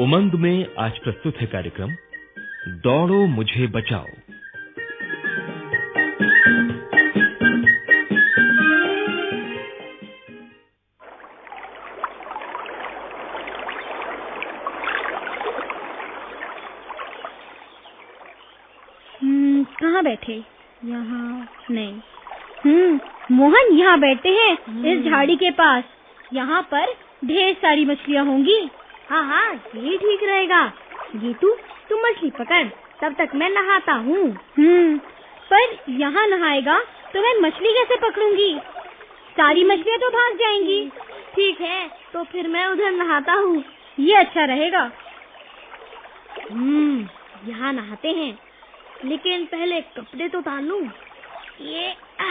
उमंग में आज प्रस्तुत है कार्यक्रम दौड़ो मुझे बचाओ। हम्म, कहाँ बैठे? यहाँ नहीं। हम्म मोहन यहाँ बैठते हैं इस झाड़ी के पास। यहाँ पर ढेर सारी मछलियाँ होंगी। हाँ हाँ ये ठीक रहेगा। गीतू तू मछली पकड़ तब तक मैं नहाता हूँ। हम्म पर यहाँ नहाएगा तो मैं मछली कैसे पकड़ूँगी? सारी मछलियाँ तो भाग जाएँगी। ठीक है तो फिर मैं उधर नहाता हूँ। ये अच्छा रहेगा। हम्म यहाँ नहाते हैं। लेकिन पहले कपड़े तो उतार लूँ। ये आ,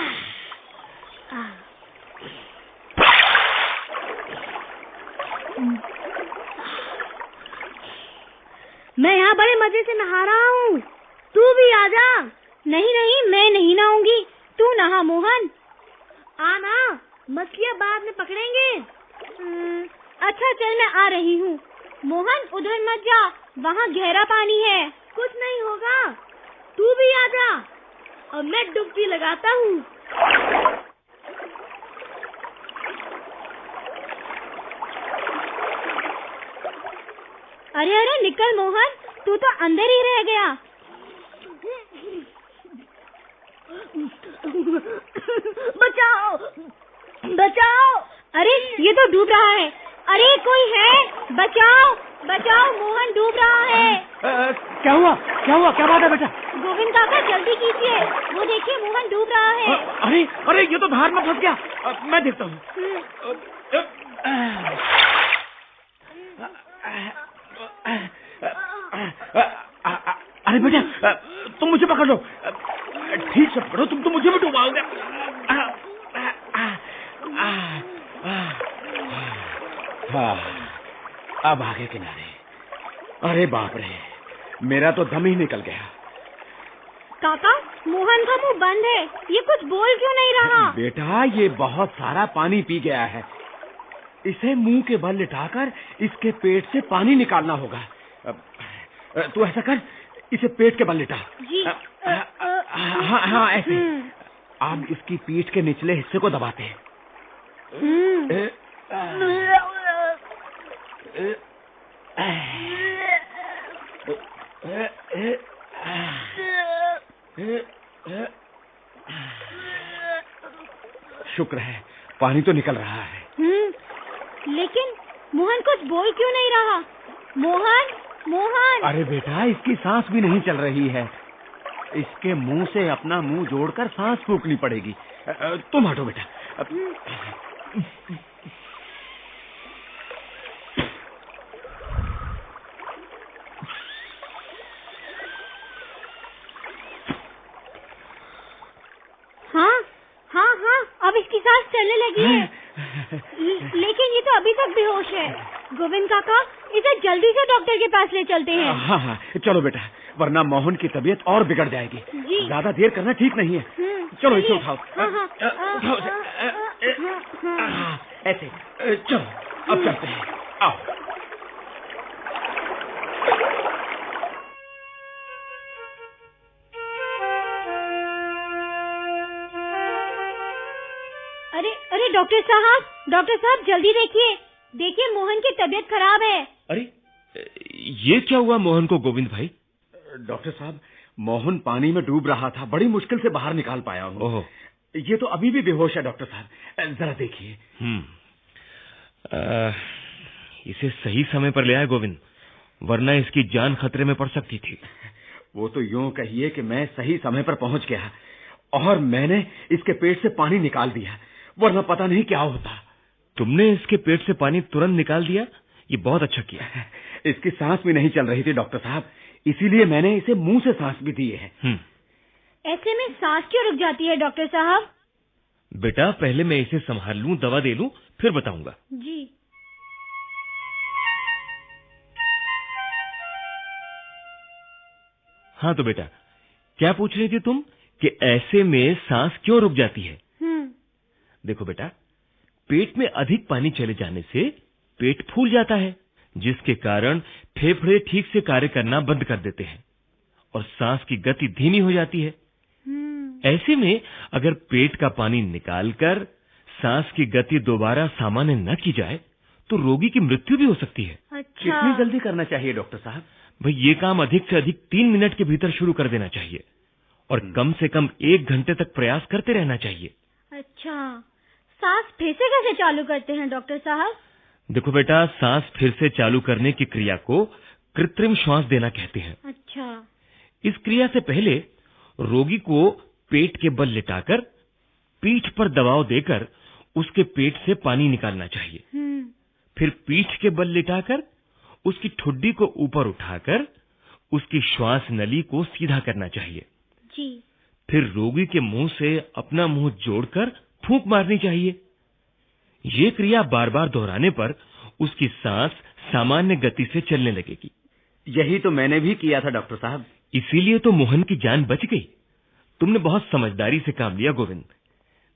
मैं यहाँ बड़े मज़े से नहा रहा हूँ। तू भी आ जा। नहीं नहीं मैं नहीं नहाऊँगी। तू नहा मोहन। आना मछलियाँ बाद में पकड़ेंगे। हम्म, अच्छा चल मैं आ रही हूँ। मोहन उधर मत जा। वहाँ गहरा पानी है। कुछ नहीं होगा। तू भी आ जा। और मैं डुबकी लगाता हूँ। अरे अरे निकल मोहन तू तो अंदर ही रह गया। बचाओ बचाओ। अरे ये तो डूब रहा है। अरे कोई है? बचाओ बचाओ मोहन डूब रहा है। अ, क्या हुआ? क्या हुआ? क्या बात है बेटा? गोविंद काका जल्दी कीजिए। वो देखिए मोहन डूब रहा है। अरे अरे ये तो धार में फंस गया। मैं देखता हूँ। अरे बेटा तुम मुझे पकड़ लो। ठीक से पकड़ो तुम तो मुझे भी डुबाओगे अब आगे किनारे। अरे बाप रे मेरा तो दम ही निकल गया। काका मोहन का मुँह बंद है। ये कुछ बोल क्यों नहीं रहा? बेटा ये बहुत सारा पानी पी गया है। इसे मुँह के बल लिटाकर इसके पेट से पानी निकालना होगा। तू ऐसा कर। इसे पेट के बल लिटा जी अ, अ, अ, हाँ हाँ ऐसे। आप इसकी पीठ के निचले हिस्से को दबाते हैं। हम्म। शुक्र है पानी तो निकल रहा है। हम्म, लेकिन मोहन कुछ बोल क्यों नहीं रहा? मोहन मोहन! अरे बेटा इसकी सांस भी नहीं चल रही है। इसके मुँह से अपना मुँह जोड़कर सांस फूकनी पड़ेगी। तुम हटो बेटा। हाँ हाँ हाँ अब इसकी सांस चलने लगी है। ल- लेकिन ये तो अभी तक बेहोश है। गोविंद काका इसे जल्दी से डॉक्टर के पास ले चलते हैं। हाँ हाँ चलो बेटा वरना मोहन की तबीयत और बिगड़ जाएगी। ज़्यादा देर करना ठीक नहीं है। हम्म, चलो इसे उठाओ। उठाओ ऐसे। चलो अब चलते हैं। आओ। अरे अरे डॉक्टर साहब डॉक्टर साहब जल्दी देखिए। देखिए मोहन की तबीयत खराब है। अरे ये क्या हुआ मोहन को गोविंद भाई? डॉक्टर साहब मोहन पानी में डूब रहा था बड़ी मुश्किल से बाहर निकाल पाया हूँ। ओहो। ये तो अभी भी बेहोश है डॉक्टर साहब। जरा देखिए। हम्म। इसे सही समय पर ले आए गोविंद वरना इसकी जान खतरे में पड़ सकती थी। वो तो यूँ कहिए कि मैं सही समय पर पहुँच गया और मैंने इसके पेट से पानी निकाल दिया वरना पता नहीं क्या होता। तुमने इसके पेट से पानी तुरंत निकाल दिया? ये बहुत अच्छा किया। इसकी सांस भी नहीं चल रही थी डॉक्टर साहब। इसीलिए मैंने इसे मुँह से सांस भी दी है। हम्म। ऐसे में सांस क्यों रुक जाती है डॉक्टर साहब? बेटा पहले मैं इसे संभाल लूँ दवा दे लूँ फिर बताऊँगा। जी। हाँ तो बेटा क्या पूछ रही थी तुम कि ऐसे में सांस क्यों रुक जाती है? हम्म। देखो बेटा पेट में अधिक पानी चले जाने से पेट फूल जाता है जिसके कारण फेफड़े ठीक से कार्य करना बंद कर देते हैं और सांस की गति धीमी हो जाती है। हम्म। ऐसे में अगर पेट का पानी निकालकर सांस की गति दोबारा सामान्य न की जाए तो रोगी की मृत्यु भी हो सकती है। अच्छा। कितनी जल्दी करना चाहिए डॉक्टर साहब? भाई ये काम अधिक से अधिक तीन मिनट के भीतर शुरू कर देना चाहिए और कम से कम एक घंटे तक प्रयास करते रहना चाहिए। अच्छा। सांस फिर से कैसे चालू करते हैं डॉक्टर साहब? देखो बेटा सांस फिर से चालू करने की क्रिया को कृत्रिम श्वास देना कहते हैं। अच्छा। इस क्रिया से पहले रोगी को पेट के बल लिटाकर पीठ पर दबाव देकर उसके पेट से पानी निकालना चाहिए। हम्म। फिर पीठ के बल लिटाकर उसकी ठुड्डी को ऊपर उठाकर उसकी श्वास नली को सीधा करना चाहिए। जी। फिर रोगी के मुँह से अपना मुँह जोड़कर फूंक मारनी चाहिए। ये क्रिया बार बार दोहराने पर उसकी सांस सामान्य गति से चलने लगेगी। यही तो मैंने भी किया था डॉक्टर साहब। इसीलिए तो मोहन की जान बच गई। तुमने बहुत समझदारी से काम लिया गोविंद।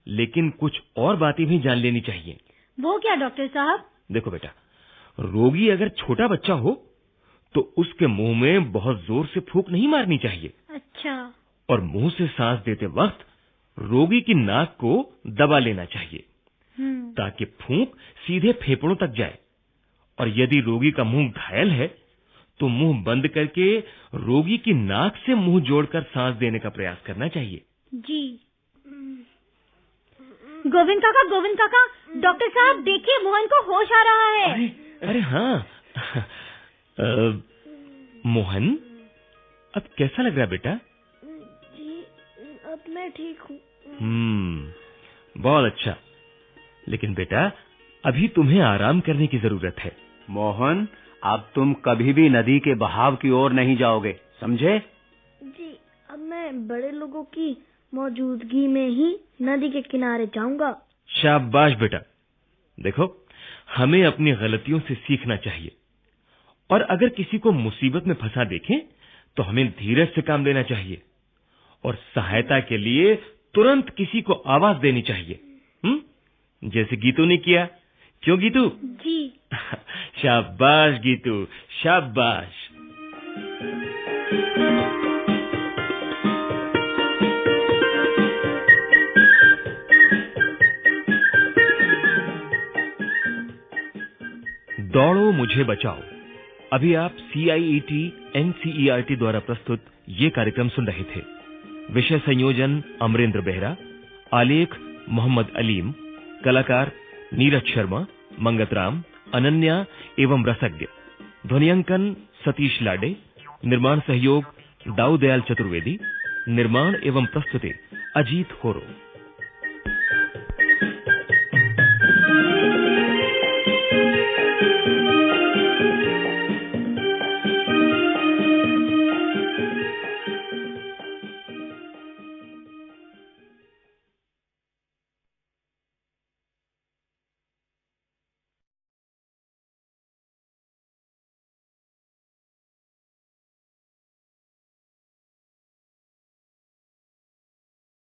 लेकिन कुछ और बातें भी जान लेनी चाहिए। वो क्या डॉक्टर साहब? देखो बेटा रोगी अगर छोटा बच्चा हो तो उसके मुँह में बहुत ज़ोर से फूंक नहीं मारनी चाहिए। अच्छा। और मुँह से सांस देते वक्त रोगी की नाक को दबा लेना चाहिए। हम्म। ताकि फूंक सीधे फेफड़ों तक जाए। और यदि रोगी का मुँह घायल है तो मुँह बंद करके रोगी की नाक से मुँह जोड़कर सांस देने का प्रयास करना चाहिए। जी। गोविंद काका गोविंद काका डॉक्टर साहब देखिए मोहन को होश आ रहा है। अरे अरे हाँ। अ, मोहन अब कैसा लग रहा बेटा? जी अब मैं ठीक हूँ। हम्म बहुत अच्छा। लेकिन बेटा अभी तुम्हें आराम करने की ज़रूरत है। मोहन अब तुम कभी भी नदी के बहाव की ओर नहीं जाओगे समझे? जी अब मैं बड़े लोगों की मौजूदगी में ही नदी के किनारे जाऊँगा। शाबाश बेटा। देखो हमें अपनी गलतियों से सीखना चाहिए। और अगर किसी को मुसीबत में फंसा देखें तो हमें धीरज से काम लेना चाहिए। और सहायता के लिए तुरंत किसी को आवाज़ देनी चाहिए। हम्म? जैसे गीतू ने किया। क्यों गीतू? जी। शाबाश गीतू शाबाश। दौड़ो मुझे बचाओ। अभी आप सीआईईटी एनसीईआरटी द्वारा प्रस्तुत ये कार्यक्रम सुन रहे थे। विषय संयोजन अमरेंद्र बेहरा, आलेख मोहम्मद अलीम, कलाकार नीरज शर्मा, मंगत राम, अनन्या एवं रसज्ञ। ध्वनियांकन सतीश लाडे, निर्माण सहयोग दाऊदयाल चतुर्वेदी, निर्माण एवं प्रस्तुति अजीत होरो।